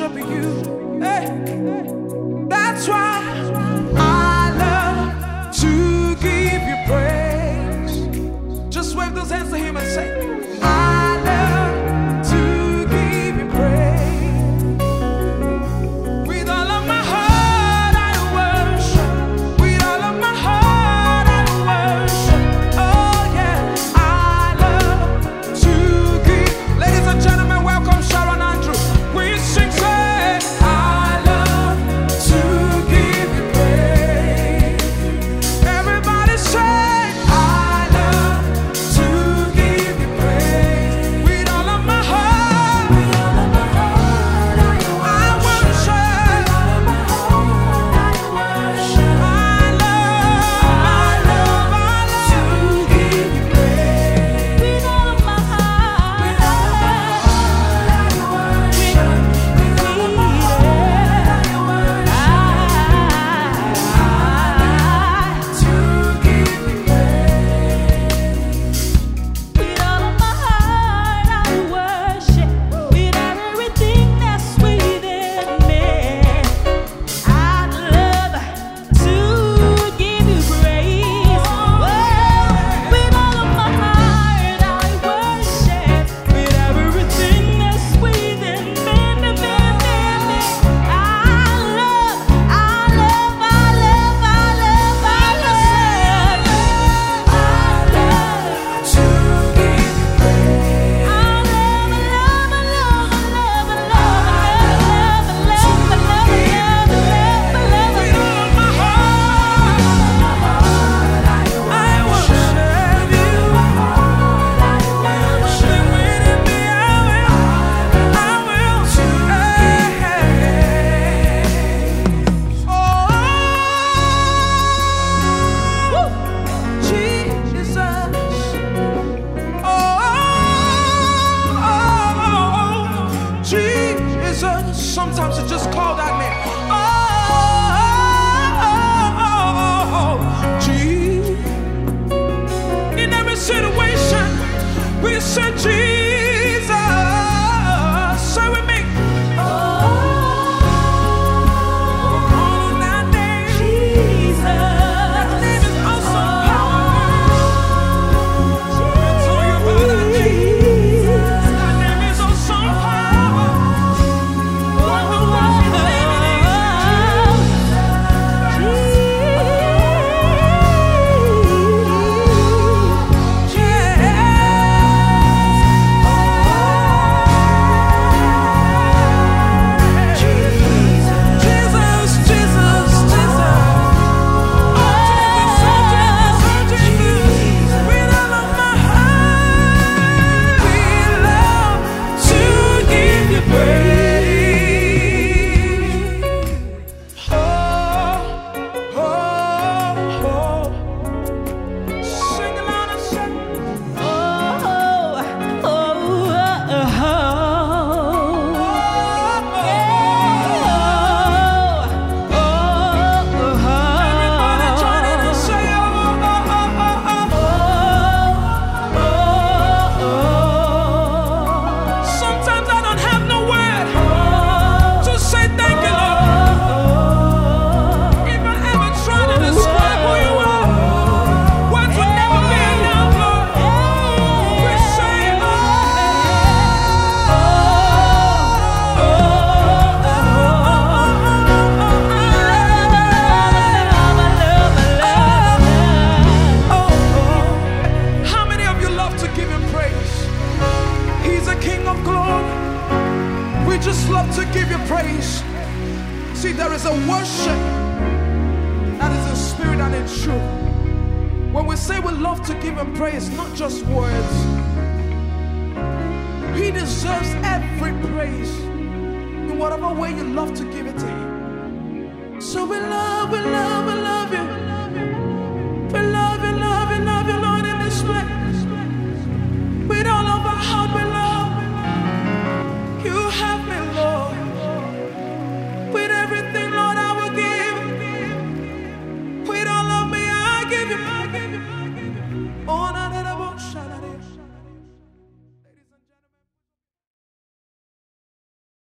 worship you. Hey, that's why. Sometimes I just call that name. Oh, oh, oh, Jesus. In every situation, we said Jesus. love to give you praise. See, there is a worship that is in spirit and in truth. When we say we love to give him praise, not just words, he deserves every praise in whatever way you love to give it to him. So we love, we love.